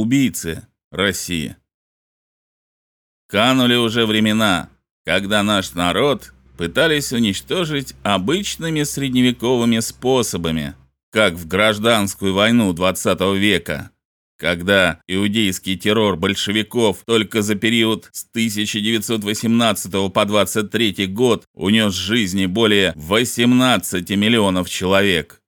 убийцы России. Канули уже времена, когда наш народ пытались уничтожить обычными средневековыми способами, как в гражданскую войну XX века, когда иудейский террор большевиков только за период с 1918 по 23 год унес жизни более 18 миллионов человек.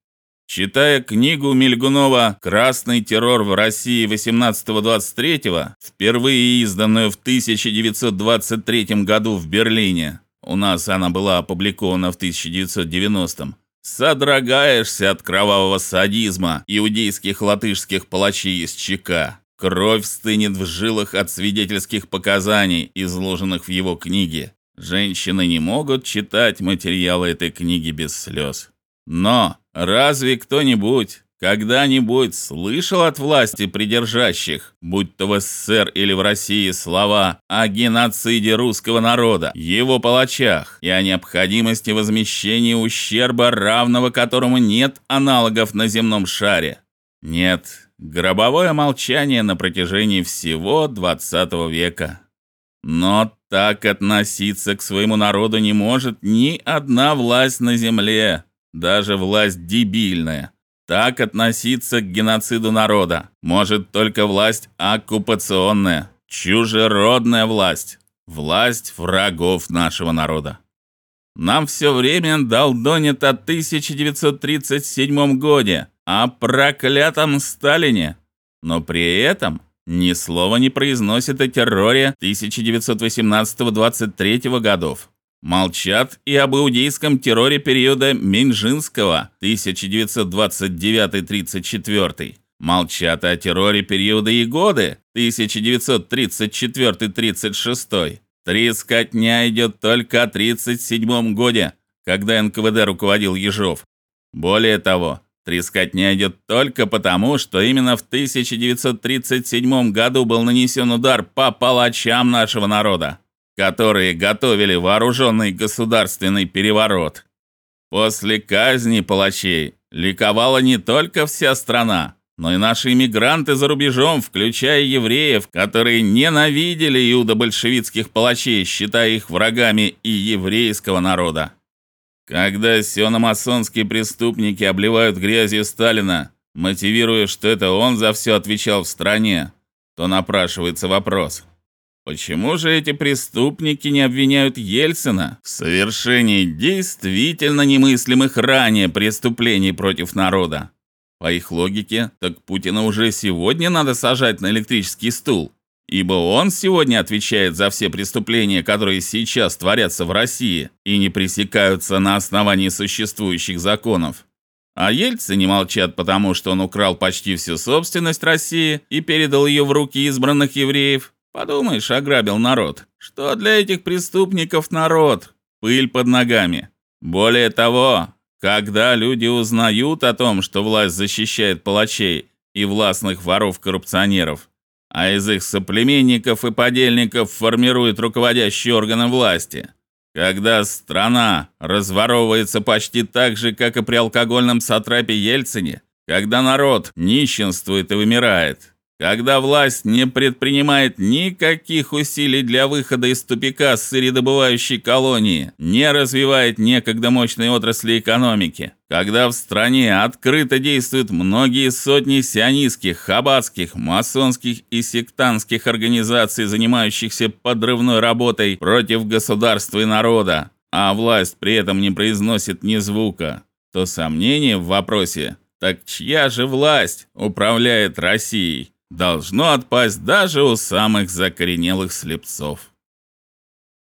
Читая книгу Мельгунова Красный террор в России 18-23, впервые изданную в 1923 году в Берлине. У нас она была опубликована в 1990 Содрогаешься от кровавого садизма иудейских латышских палачей из ЧК. Кровь стынет в жилах от свидетельских показаний, изложенных в его книге. Женщины не могут читать материалы этой книги без слез. Но разве кто-нибудь когда-нибудь слышал от власти придержащих, будь то в СССР или в России, слова о геноциде русского народа, его палачах и о необходимости возмещения ущерба, равного которому нет аналогов на земном шаре? Нет, гробовое молчание на протяжении всего XX века. Но так относиться к своему народу не может ни одна власть на земле, даже власть дебильная. Так относиться к геноциду народа может только власть оккупационная, чужеродная власть, власть врагов нашего народа. Нам все время долдонят о 1937 годе, о проклятом Сталине, но при этом ни слова не произносят о терроре 1918-23 годов. Молчат и об иудейском терроре периода Минжинского 1929-34. Молчат о терроре периода Егоды 1934-36. Трескотня идет только о 37 годе, когда НКВД руководил Ежов. Более того, трескотня идет только потому, что именно в 1937 году был нанесен удар по палачам нашего народа которые готовили вооруженный государственный переворот. После казни палачей ликовала не только вся страна, но и наши иммигранты за рубежом, включая евреев, которые ненавидели иудо-большевистских палачей, считая их врагами и еврейского народа. Когда сиономасонские преступники обливают грязью Сталина, мотивируя, что это он за все отвечал в стране, то напрашивается вопрос: Почему же эти преступники не обвиняют Ельцина в совершении действительно немыслимых ранее преступлений против народа? По их логике, так Путина уже сегодня надо сажать на электрический стул, ибо он сегодня отвечает за все преступления, которые сейчас творятся в России и не пресекаются на основании существующих законов. А Ельцин не молчат, потому что он украл почти всю собственность России и передал ее в руки избранных евреев, Подумаешь, ограбил народ. Что для этих преступников народ? Пыль под ногами. Более того, когда люди узнают о том, что власть защищает палачей и властных воров-коррупционеров, а из их соплеменников и подельников формирует руководящие органы власти, когда страна разворовывается почти так же, как и при алкогольном сатрапе Ельцине, когда народ нищенствует и вымирает, когда власть не предпринимает никаких усилий для выхода из тупика сырьедобывающей колонии, не развивает некогда мощные отрасли экономики, когда в стране открыто действуют многие сотни сионистских, хаббатских, масонских и сектантских организаций, занимающихся подрывной работой против государства и народа, а власть при этом не произносит ни звука, то сомнение в вопросе «так чья же власть управляет Россией?» Должно отпасть даже у самых закоренелых слепцов.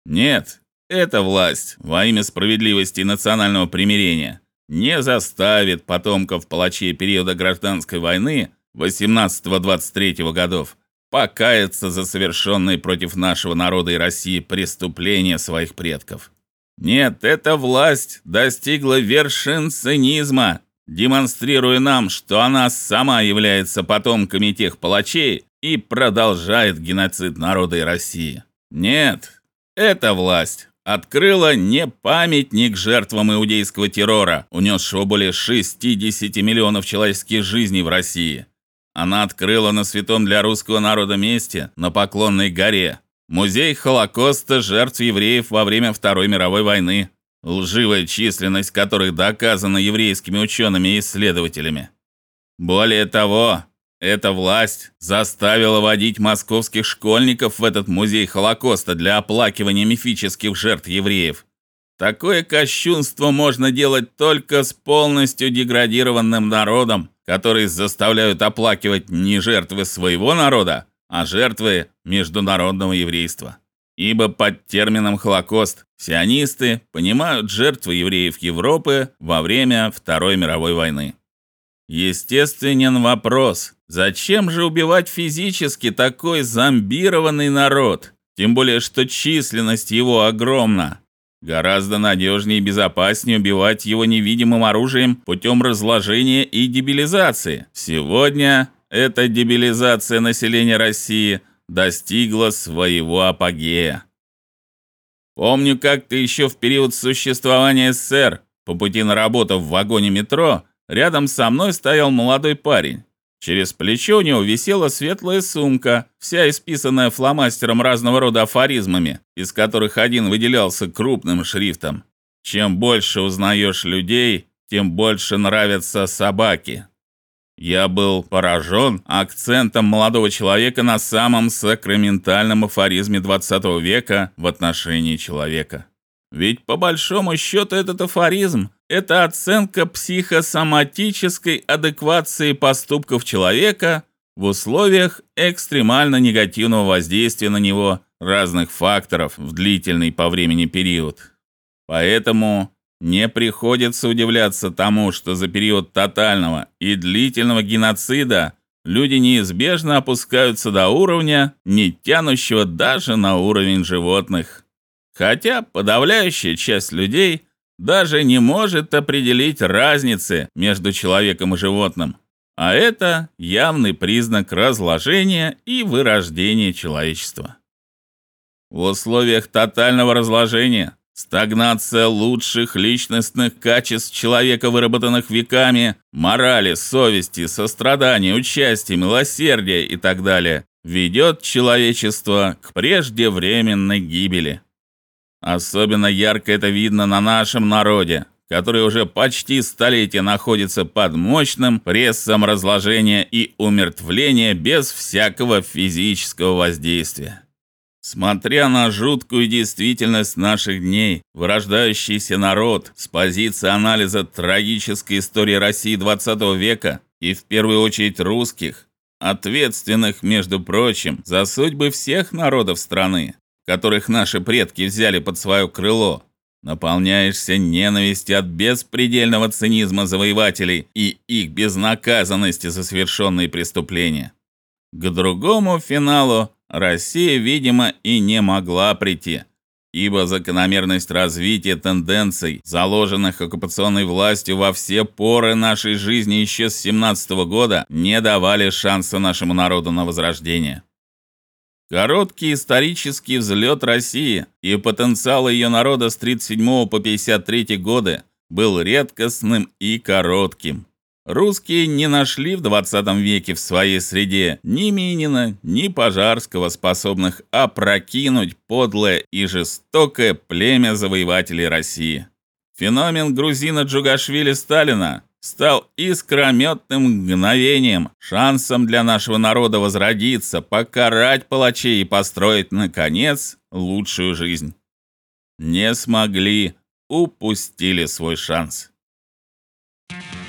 Нет, эта власть во имя справедливости и национального примирения не заставит потомков палачей периода гражданской войны 18-23 годов покаяться за совершенные против нашего народа и России преступления своих предков. Нет, эта власть достигла вершин цинизма демонстрируя нам, что она сама является потомками тех палачей и продолжает геноцид народа и России. Нет, эта власть открыла не памятник жертвам иудейского террора, унесшего более 60 миллионов человеческих жизней в России, Она открыла на святом для русского народа месте, на Поклонной горе, музей Холокоста жертв евреев во время Второй мировой войны, лживая численность которых доказана еврейскими учеными и исследователями. Более того, эта власть заставила водить московских школьников в этот музей Холокоста для оплакивания мифических жертв евреев. Такое кощунство можно делать только с полностью деградированным народом, который заставляют оплакивать не жертвы своего народа, а жертвы международного еврейства. Ибо под термином Холокост сионисты понимают жертвы евреев Европы во время Второй мировой войны. Естественен вопрос: зачем же убивать физически такой зомбированный народ? Тем более что численность его огромна. Гораздо надежнее и безопаснее убивать его невидимым оружием путем разложения и дебилизации. Сегодня эта дебилизация населения России достигла своего апогея. Помню, как-то еще в период существования СССР по пути на работу в вагоне метро рядом со мной стоял молодой парень. Через плечо у него висела светлая сумка, вся исписанная фломастером разного рода афоризмами, из которых один выделялся крупным шрифтом. Чем больше узнаешь людей, тем больше нравятся собаки. Я был поражен акцентом молодого человека на самом сакраментальном афоризме 20 века в отношении человека. Ведь по большому счету этот афоризм это оценка психосоматической адеквации поступков человека в условиях экстремально негативного воздействия на него разных факторов в длительный по времени период. Поэтому не приходится удивляться тому, что за период тотального и длительного геноцида люди неизбежно опускаются до уровня, не тянущего даже на уровень животных. Хотя подавляющая часть людей даже не может определить разницы между человеком и животным. А это явный признак разложения и вырождения человечества. В условиях тотального разложения стагнация лучших личностных качеств человека, выработанных веками, морали, совести, сострадания, участия, милосердия и так далее, ведет человечество к преждевременной гибели. Особенно ярко это видно на нашем народе, который уже почти столетие находится под мощным прессом разложения и умертвления без всякого физического воздействия. Смотря на жуткую действительность наших дней, вырождающийся народ с позиции анализа трагической истории России XX века и в первую очередь русских, ответственных, между прочим, за судьбы всех народов страны, которых наши предки взяли под свое крыло, наполняешься ненавистью от беспредельного цинизма завоевателей и их безнаказанности за совершенные преступления. К другому финалу Россия, видимо, и не могла прийти, ибо закономерность развития тенденций, заложенных оккупационной властью во все поры нашей жизни еще с 17 -го года, не давали шанса нашему народу на возрождение. Короткий исторический взлет России и потенциал ее народа с 37 по 53 годы был редкостным и коротким. Русские не нашли в 20 веке в своей среде ни Минина, ни Пожарского, способных опрокинуть подлое и жестокое племя завоевателей России. Феномен грузина Джугашвили Сталина стал искрометным мгновением, шансом для нашего народа возродиться, покарать палачей и построить наконец лучшую жизнь. Не смогли, упустили свой шанс. Thank you